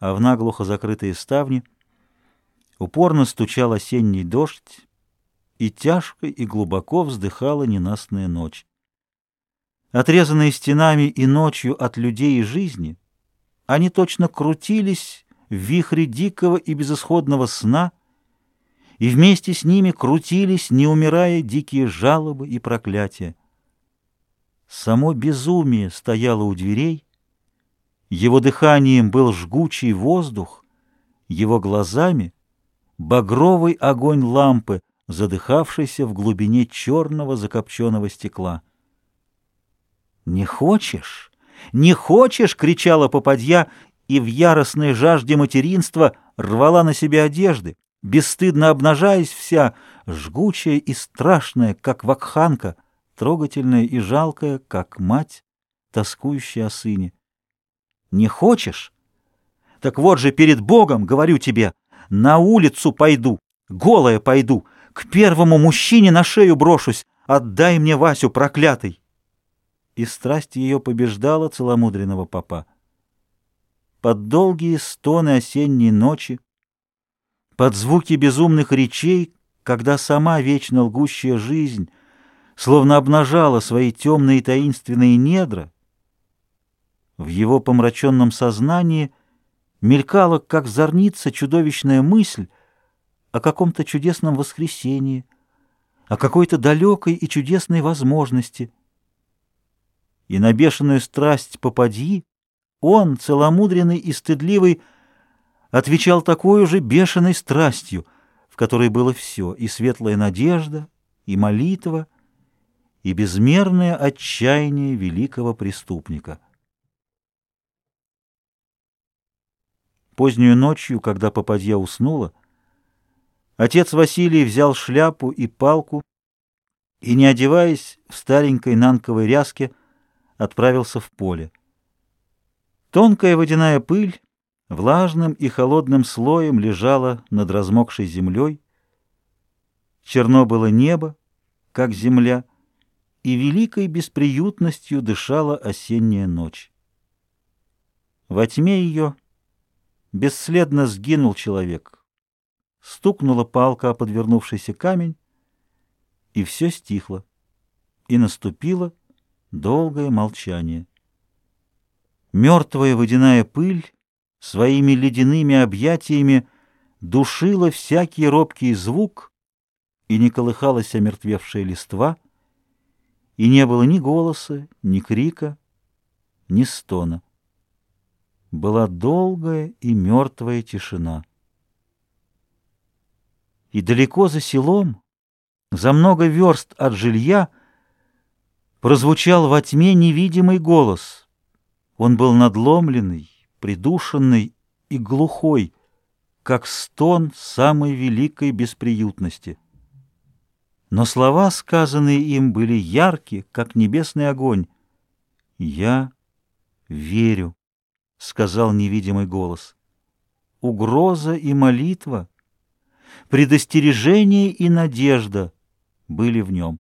а в наглухо закрытые ставни упорно стучал осенний дождь, и тяжко и глубоко вздыхала ненастная ночь. Отрезанные стенами и ночью от людей и жизни, они точно крутились в вихре дикого и безысходного сна, и вместе с ними крутились, не умирая, дикие жалобы и проклятия. Само безумие стояло у дверей, его дыханием был жгучий воздух, его глазами — багровый огонь лампы, задыхавшийся в глубине черного закопченного стекла. «Не хочешь? Не хочешь?» — кричала попадья, и в яростной жажде материнства рвала на себе одежды, бесстыдно обнажаясь вся, жгучая и страшная, как вакханка, трогательная и жалкая, как мать, тоскующая о сыне. Не хочешь? Так вот же перед Богом, говорю тебе, на улицу пойду, голая пойду, к первому мужчине на шею брошусь, отдай мне Васю проклятый. И страсть ее побеждала целомудренного папа. Под долгие стоны осенней ночи, под звуки безумных речей, когда сама вечно лгущая жизнь словно обнажала свои темные таинственные недра, в его помраченном сознании мелькала, как зорница, чудовищная мысль о каком-то чудесном воскресении, о какой-то далекой и чудесной возможности. И на бешеную страсть попади он, целомудренный и стыдливый, отвечал такой же бешеной страстью, в которой было все — и светлая надежда, и молитва, и безмерное отчаяние великого преступника — Позднюю ночью, когда попадья уснула, отец Василий взял шляпу и палку и, не одеваясь в старенькой нанковой ряске, отправился в поле. Тонкая водяная пыль влажным и холодным слоем лежала над размокшей землей. Черно было небо, как земля, и великой бесприютностью дышала осенняя ночь. Во тьме ее Бесследно сгинул человек. Стукнула палка о подвернувшийся камень, и все стихло. И наступило долгое молчание. Мертвая водяная пыль своими ледяными объятиями душила всякий робкий звук, и не колыхалась омертвевшая листва, и не было ни голоса, ни крика, ни стона была долгая и мертвая тишина. И далеко за селом, за много верст от жилья, прозвучал во тьме невидимый голос. Он был надломленный, придушенный и глухой, как стон самой великой бесприютности. Но слова, сказанные им, были яркие, как небесный огонь. «Я верю» сказал невидимый голос. Угроза и молитва, предостережение и надежда были в нем.